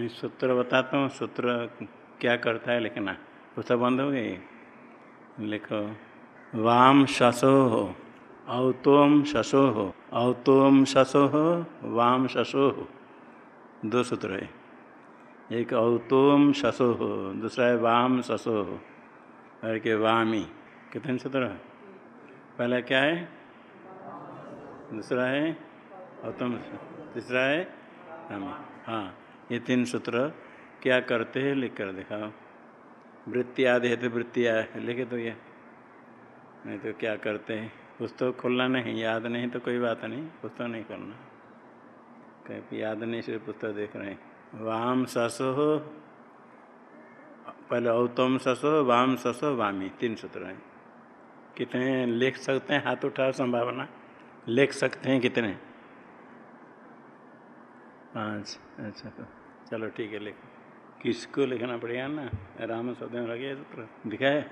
मैं सूत्र बताता हूँ, सूत्र क्या करता है लिखना पुस्तक बंद हो गई लिखो, वाम शसो हो, औतोम शशो हो, औतोम शशो हो, वाम शशो हो। दो सूत्र है। एक औतोम शशो हो, दूसरा है वाम शशो हो। और के वामी। कितने सूत्र है? पहला क्या है? दूसरा है औतम तीसरा है हाँ। ये तीन सूत्र क्या करते हैं लिख कर दिखाओ। वृत्ति आदि है तो वृत्ति लिखे तो ये। नहीं तो क्या करते हैं? पुस्तक खोलना नहीं, याद नहीं तो कोई बात नहीं पुस्तक नहीं खोलना कहीं याद नहीं से पुस्तक देख रहे हैं। वाम ससो हो पहले औतम ससो वाम ससो वामी, तीन सूत्र हैं। कितने लिख सकते हैं? हाथ उठाओ संभावना। लिख सकते हैं कितने? पाँच अच्छा। तो चलो ठीक है लिख किसको लिखना पड़ेगा ना? राम शब्द में लगे सूत्र दिखा है।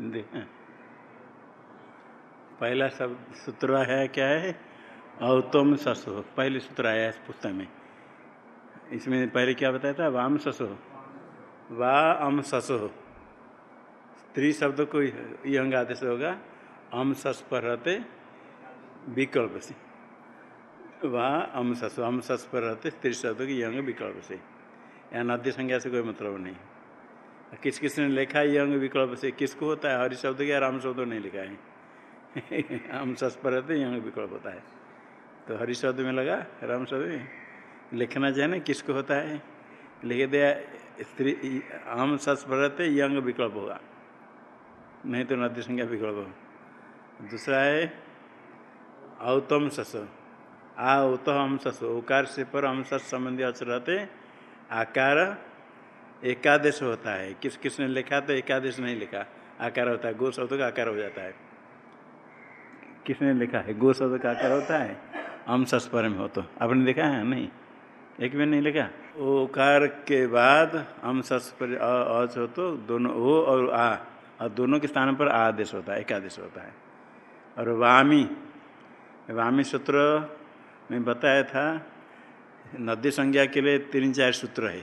दिखा पहला शब्द सूत्र है, क्या है? औतम ससो। पहले सूत्र आया इस पुस्तक में। इसमें पहले क्या बताया था? वाम ससो। वा अम ससो। स्त्री शब्द को यंग आदेश होगा। अम सस पर रहते विकल्प से। वा अम सस अम सस पर रहते स्त्री शब्द की यंग विकल्प से। यहाँ नदी संज्ञा से कोई मतलब नहीं। किस किस ने लिखा है यंग विकल्प से? किसको होता है? हरि शब्द या राम शब्द नहीं लिखा है? हम पर रहते, यंग विकल्प होता है। तो हरि शब्द में लगा, राम शब्द में। लिखना चाहिए ना किसको होता है? लिख दिया, स्त्री हम सस रहते, यंग विकल्प होगा। नहीं तो नदी संज्ञा विकल्प हो दूसरा है औतम सस आ उत हम सस उकार से पर हम सस संबंधी अचर रहते आकार एकादेश होता है। किस किस ने लिखा तो एकादश नहीं लिखा। आकार होता है गो शब्द का आकार हो जाता है। किसने लिखा है? गो शब्द का आकार होता है। हम सस्पर में हो तो। आपने देखा है नहीं। एक भी नहीं लिखा। ओकार के बाद हम सस्पर अच हो तो दोनों ओ और आ। और दोनों के स्थान पर आदेश होता है, एकादेश होता है। और वामी वामी सूत्र में बताया था, नदी संज्ञा के लिए तीन चार सूत्र है।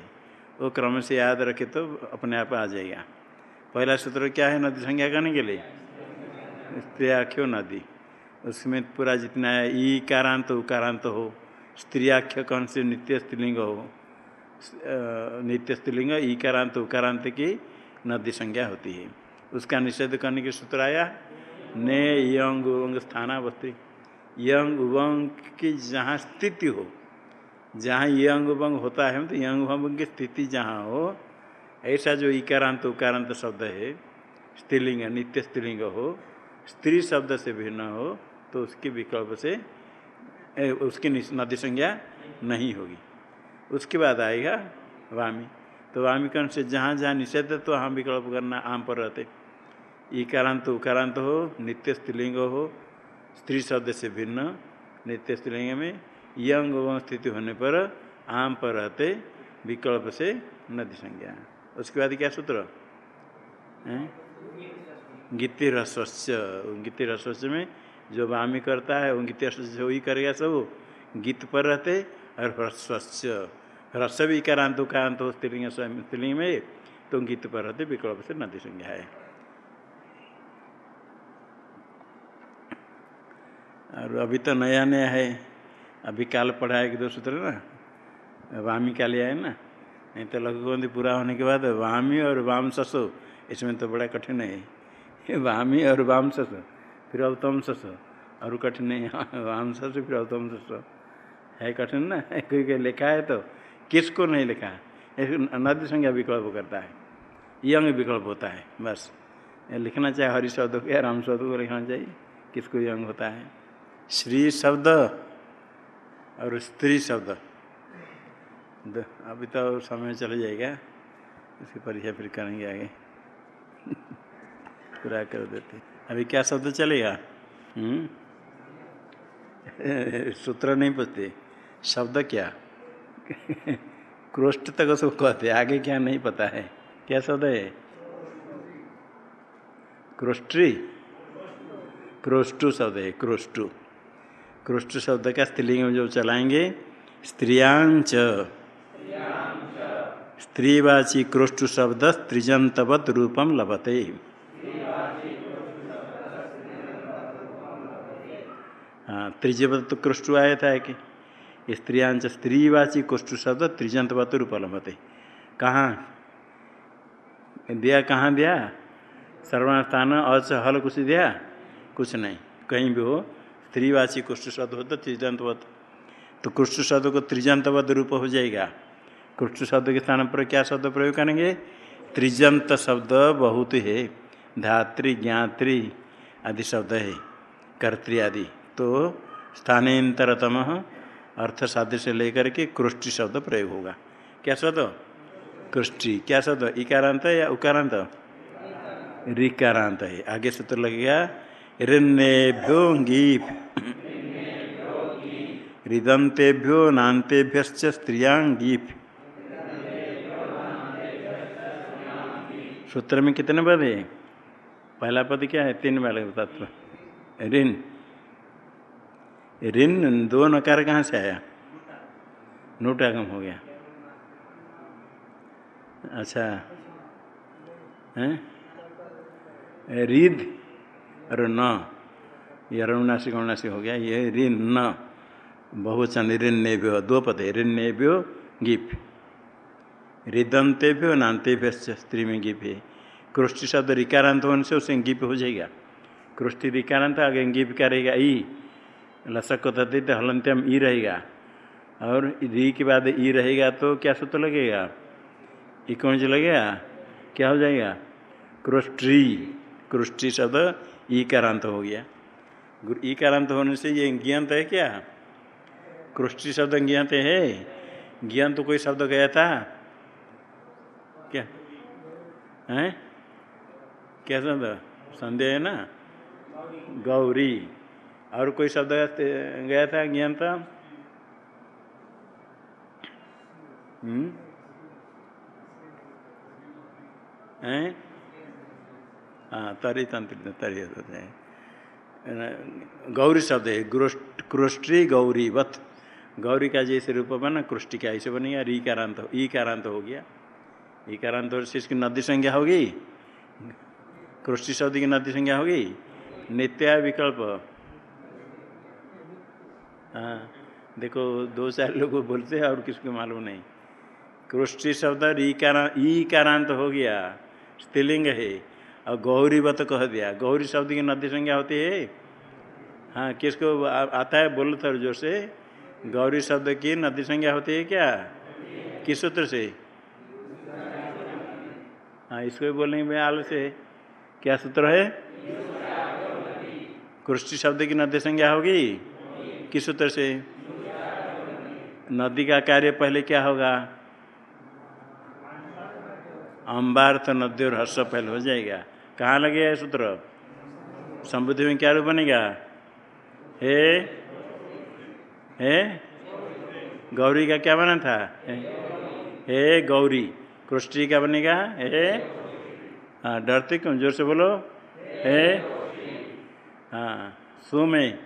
वो क्रम से याद रखे तो अपने आप आ जाएगा। पहला सूत्र क्या है नदी संज्ञा करने के लिए? स्त्रियाख्यो नदी। उसमें पूरा जितना है ई कारांत उकारांत हो स्त्रियाख्य कौन से नित्य स्त्रीलिंग हो नित्य स्त्रीलिंग ईकारांत उकारांत की नदी संज्ञा होती है। उसका निषेध करने के सूत्र आया, ने यंग उवंग स्थानावस्त्री यंग उवंग की जहाँ स्थिति हो जहाँ यंग उवंग होता है तो यंग उवंग की स्थिति जहाँ हो ऐसा जो इकारांत उकारांत शब्द है स्त्रीलिंग नित्य स्त्रीलिंग हो स्त्री शब्द से भिन्न हो तो उसके विकल्प से ए, उसकी नदी संज्ञा नहीं होगी। उसके बाद आएगा वामी। तो वामीकरण से जहाँ जहाँ निषेध है तो वहाँ विकल्प करना आम पर रहते। इकारांत उकारांत हो नित्य स्त्रीलिंग हो स्त्री शब्द से भिन्न, नित्य स्त्रीलिंग में यंग स्थिति होने पर आम पर रहते, विकल्प से नदी संज्ञा। उसके बाद क्या सूत्र? गीति रसस्य गीति रसस्य में जो वामी करता है, वो गीति रसस्य वही करेगा सब। गीत पर रहते और ह्रस्वस्य। ह्रस्व भी करांत उकांत हो स्त्रीलिंग स्त्रीलिंग में तो गीत पर रहते, विकल्प से नदी संज्ञा है। और अभी तो नया नया है। अभी काल पढ़ा है कि दो सूत्र ना। वामी काल है ना। नहीं तो लघुबंदी पूरा होने के बाद वामी और वाम ससो, इसमें तो बड़ा कठिन है। वामी और वाम सस, फिर अवतम सस, और कठिन नहीं। वाम सस, फिर अवतम ससो। है कठिन ना? कोई लिखा है तो। किसको नहीं लिखा? नदी संज्ञा विकल्प करता है। यंग विकल्प होता है, बस। लिखना चाहिए हरि शब्द को या राम शब्द को लिखना चाहिए। किसको यंग होता है? श्री शब्द और स्त्री शब्द। अभी तो समय चला जाएगा। इसकी परीक्षा फिर करेंगे आगे। पूरा कर देते। अभी क्या शब्द चलेगा? सूत्र नहीं पूछते। शब्द क्या? क्रोष्ट तक उसको कहते आगे क्या नहीं पता है। क्या शब्द है? क्रोष्ट्री क्रोष्टु शब्द है। क्रोष्टु। क्रोष्टु शब्द का स्त्रीलिंग में जो चलाएँगे स्त्रियांच स्त्रीवाची क्रोष्टु शब्द त्रिजंतवत रूपम लभते। हाँ त्रिजवत तो क्रोष्टु आया था कि स्त्रियांच स्त्रीवाची कोष्टु शब्द त्रिजंतवत रूप लभते। कहाँ? दिया कहाँ दिया? सर्वण स्थान अच हल कुछ दिया? कुछ नहीं। कहीं भी हो। स्त्रीवाची कुष्ठ शब्द हो तो त्रिजंतवत तो कुष्ठ शब्द को त्रिजंतवत रूप हो जाएगा। कुष्ठ शब्द के स्थान पर क्या शब्द प्रयोग करेंगे? त्रिजंत शब्द बहुत है, धात्री, ज्ञात्री आदि शब्द है, कर्त्री आदि। तो स्थानांतरतम अर्थ साध्य से लेकर के कृष्टि शब्द प्रयोग होगा। क्या शब्द? कृष्टि। क्या शब्द? इकारांत या उकारांत? रिकारांत है। आगे सूत्र लगेगा ऋण्येभ्यो गीप हृदंतेभ्यो नान्तेभ्य स्त्रियांगीप सूत्र में कितने पद है? पहला पद क्या है? तीन वाले तत्व। ऋण। ऋण दो नकार कहाँ से आया? नोटागम हो गया। अच्छा। है? रिद और न ये अरुणासी गौणासी हो गया, ये ऋण। न बहुवचन ऋण्यभ्यो दो पद है ऋण्यभ्यो गिप रिदंतेभ्यो नान्तेभ्य स्त्री में गिप है कृष्टि शब्द रिकारांत होने से उसे गिप हो जाएगा। कृष्टि रिकारांत आगे गिप का रहेगा ई। लसक को तथित हलंत्यम ई रहेगा। और री के बाद ई रहेगा तो क्या सूत्र लगेगा? से लगेगा, क्या हो जाएगा? क्रोस्ट्री कृष्टि शब्द ईकारांत हो गया। गुरु ईकारांत होने से ये ज्ञात है क्या? कृष्टि शब्द ज्ञात है। ज्ञान तो कोई शब्द गया था? क्या? है? क्या शब्द? संदेह है ना? गौरी। और कोई शब्द गया था ज्ञान था हम्म? हैं? हाँ तरी तंत्र तरी होते हैं गौरी शब्द है कृष्टि गौरीवत गौरी का जैसे रूप बना कृष्टि का ऐसे बनेगा री कारांत ई कारांत हो गया ई कारांत हो से इसकी नदी संज्ञा होगी कृष्टि शब्द की नदी संज्ञा होगी नित्या विकल्प हाँ देखो दो चार लोग बोलते हैं और किसको मालूम नहीं कृष्टि शब्द ई कारांत हो गया स्त्रीलिंग है और गौरीवत कह दिया। गौरी शब्द की नदी संज्ञा होती है? हाँ किसको आता है बोलो थोड़ा ज़ोर से। गौरी शब्द की नदी संज्ञा होती है क्या? किस सूत्र से? हाँ इसको भी बोलेंगे मैं आलू से क्या सूत्र है? कृष्टि शब्द की नदी संज्ञा होगी? किस सूत्र से? नदी का कार्य पहले क्या होगा? अम्बार्थ नदी और हर्ष पहले हो जाएगा। कहाँ लगे है सूत्र? संबुद्धि में क्या रूप बनेगा? हे? हे? गौरी का क्या बना था? हे गौरी। कृष्टि का बनेगा? हे? हाँ डरते क्यों? ज़ोर से बोलो। हे? हाँ सो में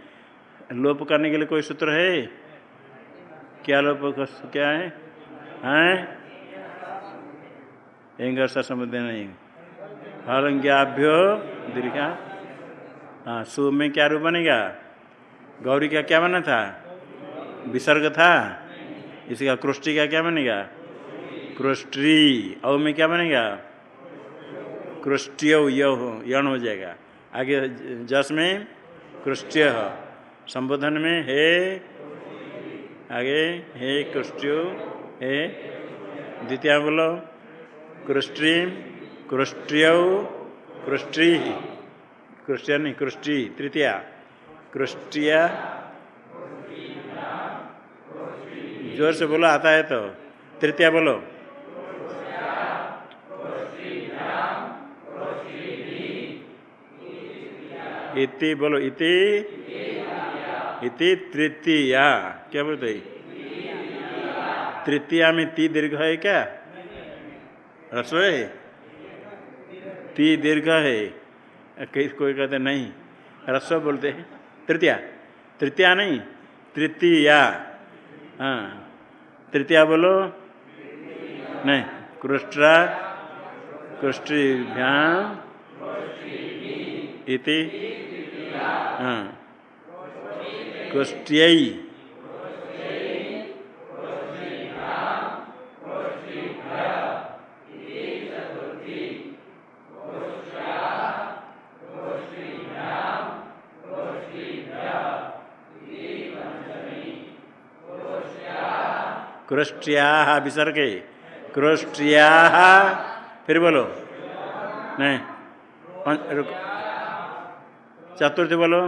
लोप करने के लिए कोई सूत्र है? क्या लोप क्या है? हैं? एंगर सा समुद्र नहीं। हलंग्याभ्यो दीर्घा। हाँ सु में क्या रूप बनेगा? गौरी का क्या बना था? विसर्ग था। इसका क्रोष्टी का क्या बनेगा? क्रोष्टी। औ में क्या बनेगा? क्रोष्टिय यण हो जाएगा। आगे जस में क्रोष्ट्य। संबोधन में हे, आगे हे क्रोष्ट्यो, हे। द्वितीय बोलो। क्रोष्ट्रीम कृष्ट्रिय कृष्टि कृष्टिया नहीं, कृष्टि, तृतीया। कृष्टिया ज़ोर से बोलो, आता है तो। तृतीया बोलो। इति बोलो, इति। इति तृतीया। क्या बोलते तृतीया में ती दीर्घ है क्या? रसोई? ती दीर्घ है। कई कोई कहते नहीं। रस्व बोलते हैं। तृतीया। तृतीया नहीं, तृतीया। हाँ। तृतीया बोलो। नहीं, कृष्ण। कृष्टिभ्याम इति। हाँ। कृष्ट्यै कृष्टिया विसर्गे। कृष्टिया फिर बोलो। नहीं। चतुर्थी बोलो।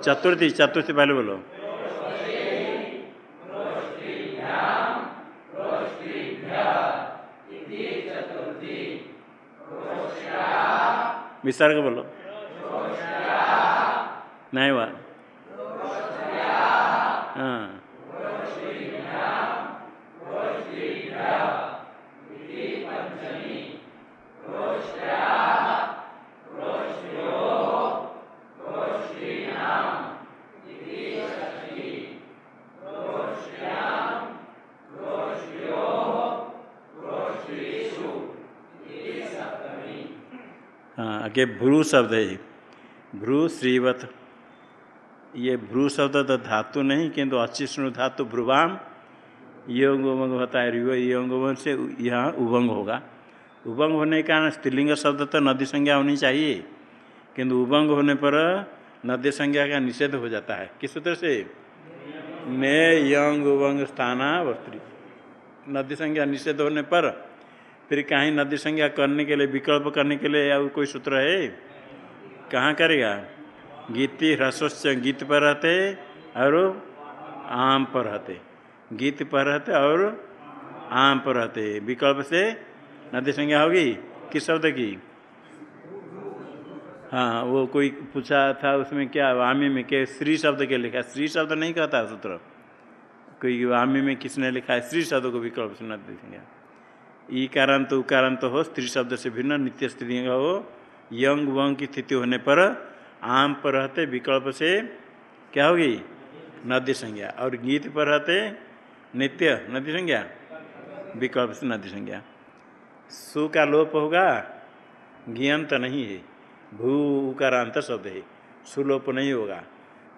चतुर्थी चतुर्थी पहले बोलो। विसर्ग बोलो। नहीं हुआ। आगे भ्रू शब्द है भ्रू श्रीवत। ये भ्रू शब्द तो धातु नहीं, किंतु अचिष्णु धातु भ्रुवाम। योंग उभंग होता है योंग उभंग से यहाँ उभंग होगा। उभंग होने के कारण स्त्रीलिंग शब्द तो नदी संज्ञा होनी चाहिए। किंतु उभंग होने पर नदी संज्ञा का निषेध हो जाता है। किस सूत्र से? ने यंग उभंग स्थाना वस्त्री नदी संज्ञा निषेध होने पर फिर कहीं नदी संज्ञा करने के लिए, विकल्प करने के लिए और कोई सूत्र है? कहाँ करेगा? गीति ह्रस्व गीत पर रहते और आम पर रहते। गीत पर रहते और आम पर रहते। विकल्प से नदी संज्ञा होगी? किस शब्द की? हाँ वो कोई पूछा था उसमें क्या वामी में क्या श्री शब्द के लिखा श्री शब्द नहीं कहता सूत्र। कोई वामी में किसने लिखा है? श्री शब्द को विकल्प से नदी संज्ञा। ई कारांत उकारांत हो, स्त्री शब्द से भिन्न, नित्य स्त्री हो, यंग वंग की स्थिति होने पर आम पर रहते विकल्प से क्या होगी? नदी संज्ञा। और गीत पर रहते नित्य, नदी संज्ञा? विकल्प से नदी संज्ञा। सु का लोप होगा ज्ञंत नहीं है। भू उकारांत शब्द है। सुलोप नहीं होगा।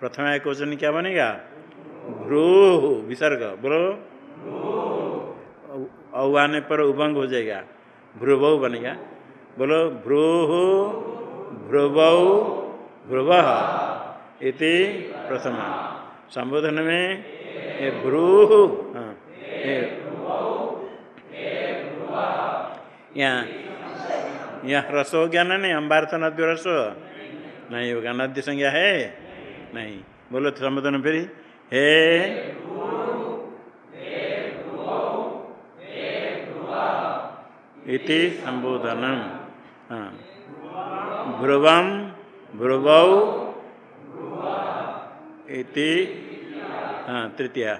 प्रथम क्वेश्चन क्या बनेगा? भ्रू विसर्ग। बोलो। औ आने पर उभंग हो जाएगा। भ्रुव बनेगा। बोलो, भ्रू भ्रुव भ्रुव इति प्रथम। संबोधन में ये भ्रू हाँ यहाँ यहाँ रस हो गया ना नहीं अम्बार्थ नद्य रस नहीं होगा नद्य संज्ञा है? नहीं। बोलो तो संबोधन फिर। हे इति संबोधनम। हाँ। भ्रुवम भ्रुवौ इति हाँ तृतीया।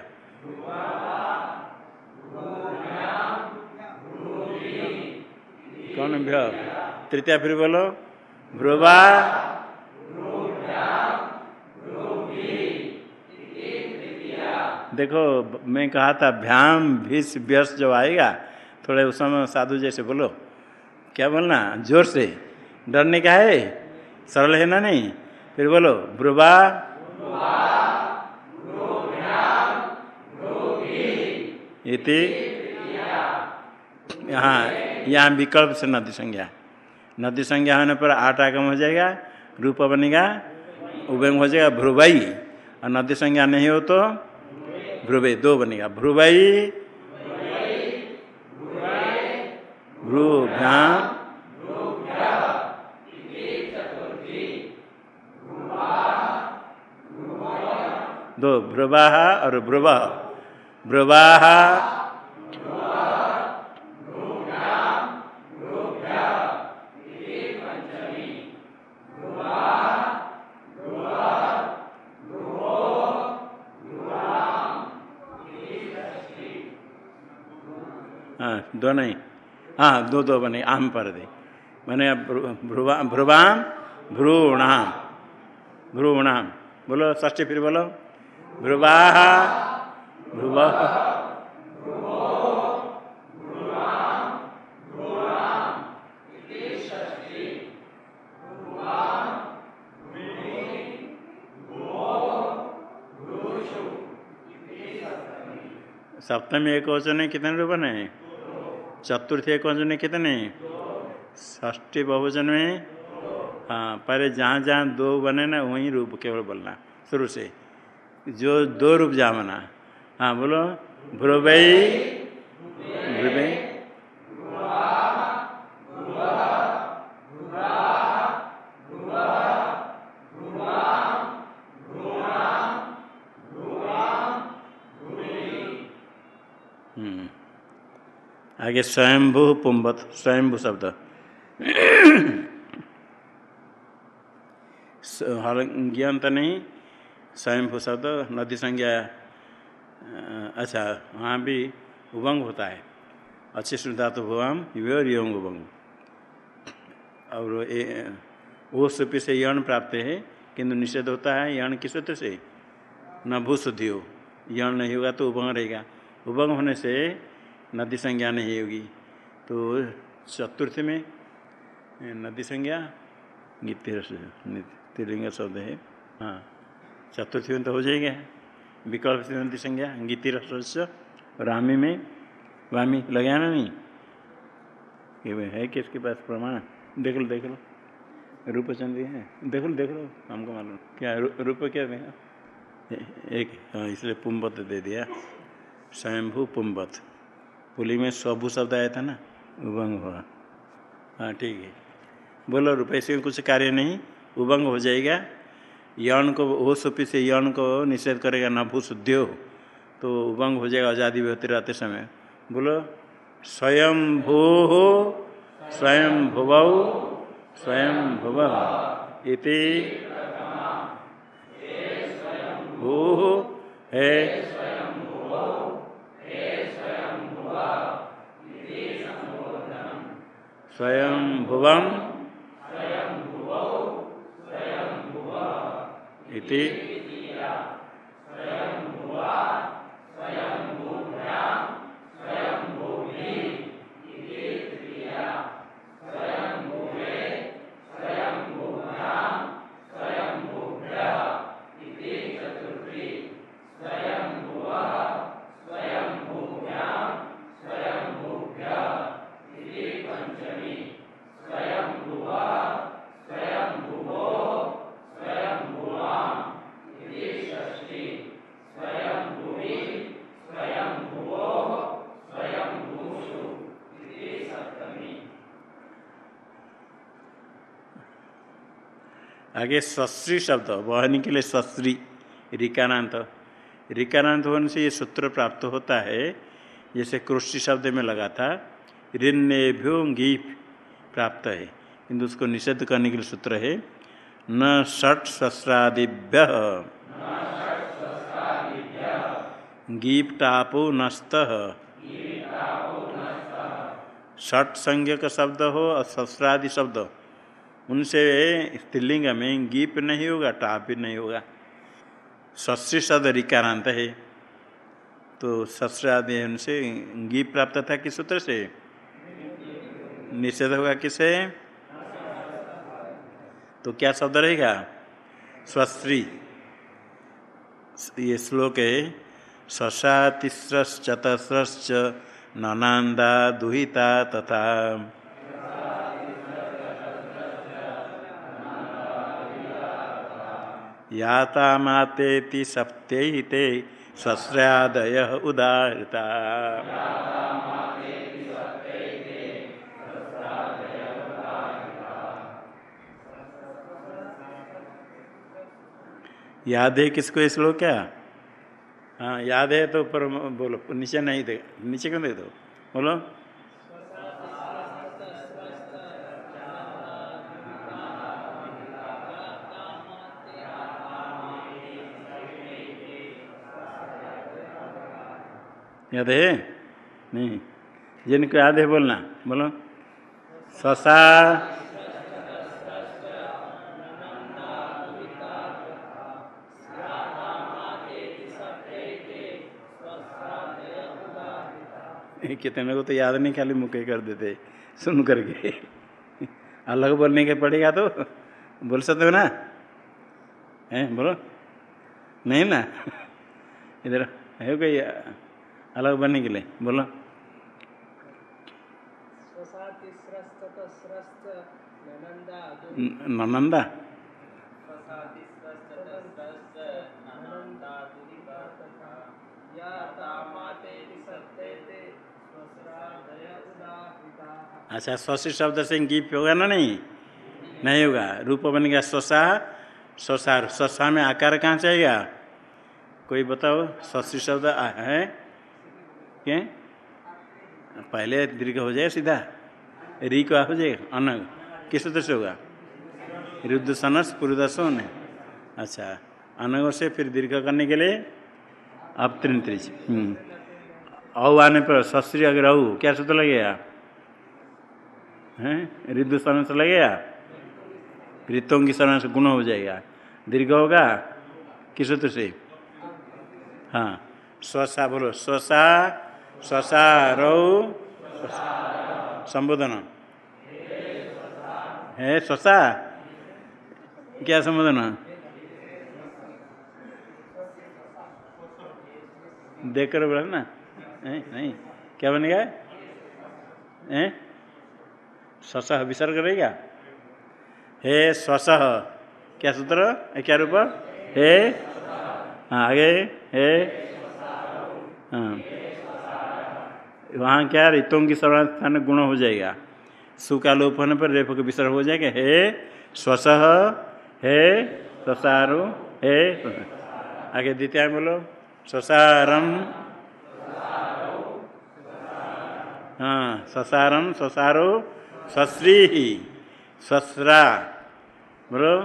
कौन भ्य तृतीया फिर बोलो। भ्रुवा देखो, मैं कहा था, भ्याम भीष व्यस जो आएगा, थोड़े उस समय साधु जैसे बोलो। क्या बोलना? ज़ोर से। डरने का है? सरल है ना नहीं? फिर बोलो, ब्रुवा। इति। यहाँ यहाँ विकल्प से नदी संज्ञा। नदी संज्ञा होने पर आठ आगम हो जाएगा, रूप बनेगा उभंग हो जाएगा भ्रुवई और नदी संज्ञा नहीं हो तो भ्रुवे दो बनेगा। भ्रुवई भ्रूभ्याम दो भ्रुवाह और भ्रुव भ्रुवाह हाँ दो नहीं हाँ दो दो बने आम पर दे मैंने भ्रुवाम भ्रूणाम भ्रूणाम बोलो ष्ठी फिर बोलो भ्रुव। सप्तमी एक वचन कितने रूप में चतुर्थी एक वचन कितने? ष्ठी बहुवचन में हाँ पहले जहाँ जहाँ दो बने ना, वहीं रूप केवल बोलना शुरू से। जो दो रूप जहाँ बना हाँ बोलो। भ्रुवई भ्रुवई आगे स्वयंभू पुम्बत स्वयंभू शब्द। ज्ञान तो नहीं। स्वयंभू शब्द नदी संज्ञा अच्छा वहाँ भी उभंग होता है। अच्छे सुनता तो भुवाम योर योंग उभंग और वो सुपी से यण प्राप्त है, किंतु निषेध होता है यण किस सूत्र से। न भू शुद्धि हो, यण नहीं होगा तो उभंग रहेगा। उभंग होने से नदी संज्ञा नहीं होगी। तो चतुर्थ में नदी संज्ञा तिलिंग शब्द है। हाँ। चतुर्थी में तो हो जाएगा विकल्प नदी संज्ञा गीति रस रामी में, वामी, लगाना नहीं। है किसके पास प्रमाण देख लो देख लो। रूप चंद्री है। देख लो देख लो। हमको मालूम क्या रूप क्या देगा एक हाँ इसलिए पुम्बत दे दिया। स्वयंभू पुम्बत पुली में स्वभू शब्द आया था ना? उभंग हुआ। हाँ ठीक है। बोलो रुपये से कुछ कार्य नहीं। उभंग हो जाएगा। यौन को हो सुपी से यौन को निषेध करेगा न भू शुद्धियो तो उभंग हो जाएगा आज़ादी होते रहते समय। बोलो स्वयं भू स्वयं भुव स्वयं भुव इति भू है स्वयं भुवम इति आगे सस्त्री शब्द, वहनी के लिए सस्त्री, रिकानांत। रिकानांत होने से ये सूत्र प्राप्त होता है, जैसे कृषि शब्द में लगा था ऋण्यभ्यो गीप प्राप्त है। किंतु उसको निषेध करने के लिए सूत्र है, न षट सहस्रादिभ्य गीप टापो नस्त। षट संज्ञक शब्द हो और सहस्रादि शब्द उनसे स्त्रीलिंग में गीप नहीं होगा, टाप भी नहीं होगा। सस्य शब्द रिकारांत है। तो शस्त्र आदि उनसे गीप प्राप्त था किस सूत्र से? निषेध होगा किसे? तो क्या शब्द रहेगा? स्वस्त्री ये श्लोक है शशा तिस्रश्चतस्रश्च ननांदा दुहिता तथा याता मातेति सप्ते सस्रादय उदाहृता। याद है किसको ये श्लोक क्या? हाँ याद है तो पर बोलो नीचे नहीं दे नीचे क्यों दे दो? बोलो। याद है नहीं, जिनको याद है बोलना। बोलो। ससा। कितने को तो याद नहीं, खाली मुके कर देते। सुन करके। अलग बोलने के पड़ेगा तो। बोल सकते हो ना? है, बोलो। नहीं ना? इधर, है कोई? अलग बनने के लिए, बोलो। ननंदा? अच्छा स्वसी शब्द से गीप होगा ना नहीं? नहीं होगा। रूप बन गया स्वसा स्वसार स्वसा में आकार कहाँ चाहिएगा कोई बताओ स्वसी शब्द है? क्या? पहले दीर्घ हो जाए सीधा। री को हो जाएगा अनग किस तरह से होगा? रुद्ध सनस पुरुदसोन अच्छा अनग से फिर दीर्घ करने के लिए अब त्रिन त्रिज औ आने पर सस्त्री अगर औ, क्या सूत्र लगेगा? हैं? रिद्धु शरण से लगेगा? रितों की सनस गुण हो जाएगा। दीर्घ होगा? किस सूत्र से? हाँ स्वसा बोलो, स्वसा स्वसा रौ संबोधन। है स्वसा क्या संबोधन? देख कर बोला ना? नहीं नहीं। क्या बनेगा स्वस विसर्ग रहेगा हे स्वस। क्या सूत्र? क्या रूप? हे? हाँ आगे। हे? हाँ। वहाँ क्या रितों की सर्वास्थान गुण हो जाएगा। सु होने पर रेप का विसर्ग हो जाएगा। हे स्वस हे स्वसारो, हे आगे द्वितीय बोलो। ससारम हाँ ससारम स्वसारो सश्री ससरा बोलो।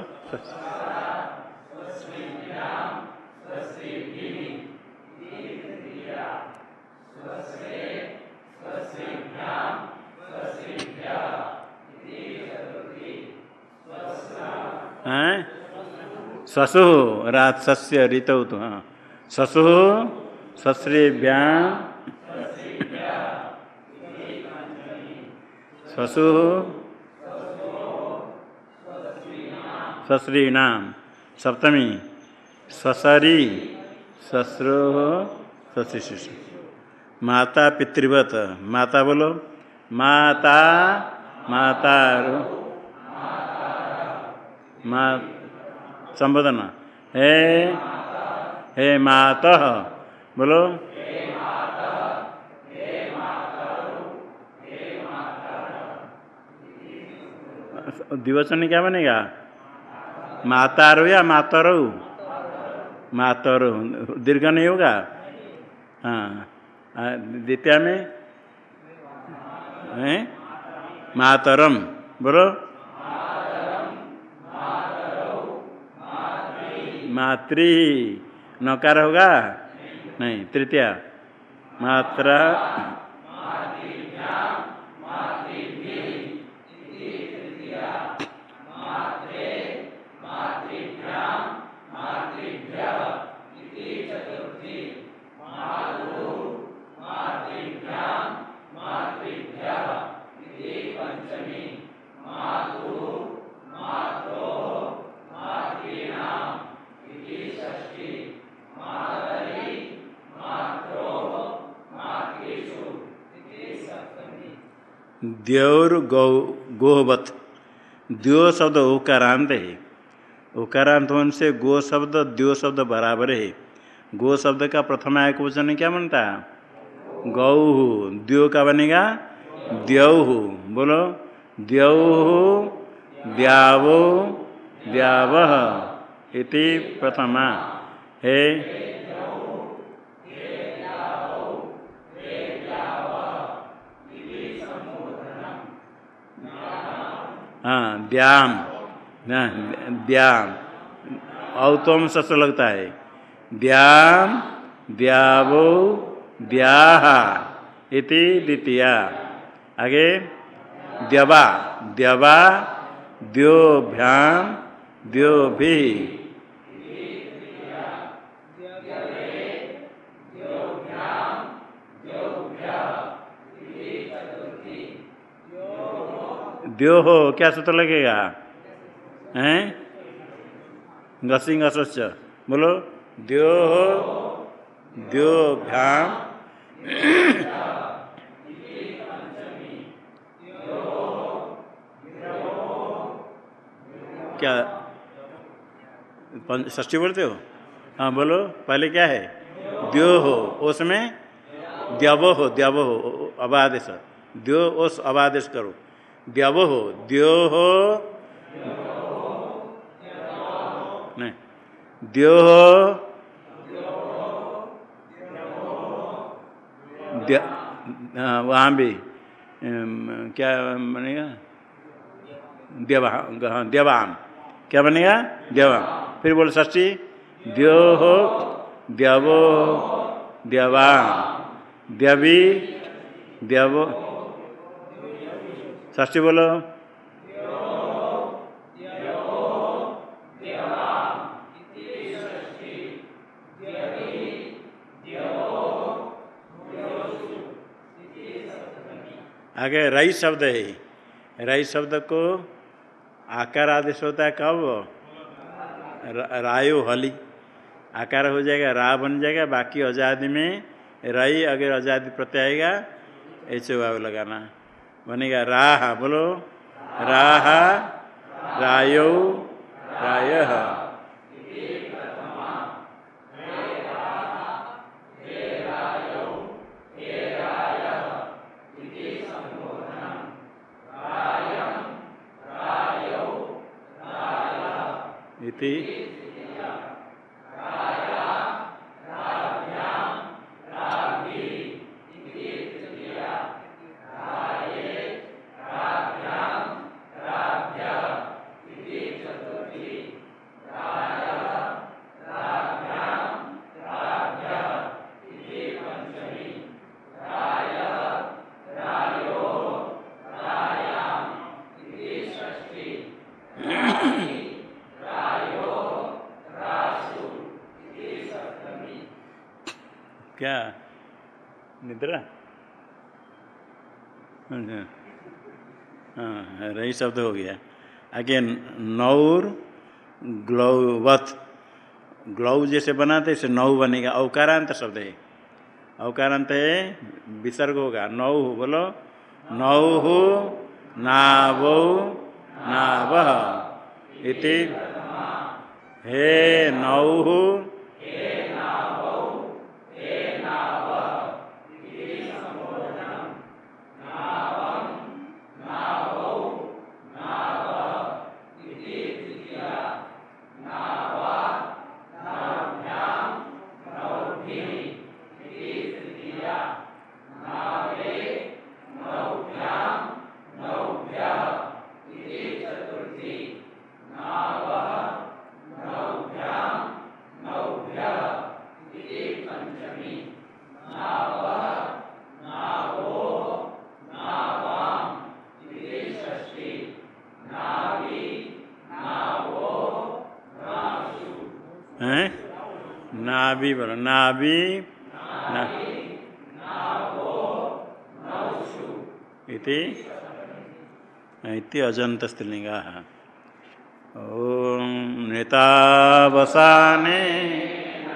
ससु रात्स्य ऋतु तो हाँ। ससु सश्रेभ्याम ससु सश्रीणाम सप्तमी, ससरी, ससरो सशिशु माता पितृवत, माता बोलो। माता माता मा संबोधन। हे हे मात, बोलो। दिवचन क्या बनेगा? मातारो या मातरो? मातरो। दीर्घ नहीं होगा? हाँ। द्वितीय में? मातरम। बोलो। मातृ। नकार होगा? नहीं तृतीया। मात्रा। द्योर गौ गोहवत। द्यो शब्द उकारांत है। उकारांत होने से गो शब्द, द्यो शब्द बराबर है। गो शब्द का प्रथम आयक वचन क्या बनता? गौ द्यो का बनेगा? द्यौ बोलो। द्यौ द्यावो द्याव इति प्रथमा। है। हाँ व्याम व्याम औतम सस लगता है व्याम व्यावो व्याह इति द्वितीया। आगे, द्यवा द्यवा, द्योभ्याम, द्योभि। द्यो हो, क्या सूत्र लगेगा? हैं? घसी घस बोलो द्यो हो द्यो भ्याम। क्या? ष्टी बोलते हो? हाँ बोलो, पहले क्या है? द्यो हो उसमें द्यव हो द्यव हो अबादेश। द्यो ओस, अबादेश करो। द्यव हो द्यो हो द्यो हो वहाँ भी क्या बनेगा? देवा देवाम क्या बनेगा? देवाम फिर बोल ष्टी द्यो हो द्यवो, द्यवाम। द्यवी, द्यवो। ष्टी बोलो। आगे रई शब्द है। रई शब्द को आकार आदेश होता है कब? रायो, हली। आकार हो जाएगा, रा बन जाएगा, बाकी आज़ादी में रई अगर आज़ादी प्रत्यय आएगा, ऐसे लगाना। बनेगा राह बोलो राह रायो राय इति निद्रा हाँ। रही शब्द हो गया। आगे नौर, ग्लौवत। ग्लौ जैसे बनाते, इसे नौ बनेगा। अवकारांत शब्द है। अवकारांत है, विसर्ग होगा। नौ हो बोलो। नौ हो नावो नाव इति, हे नौ नाभि इति इति अजंत स्त्रीलिंगा ओम नेतावसाने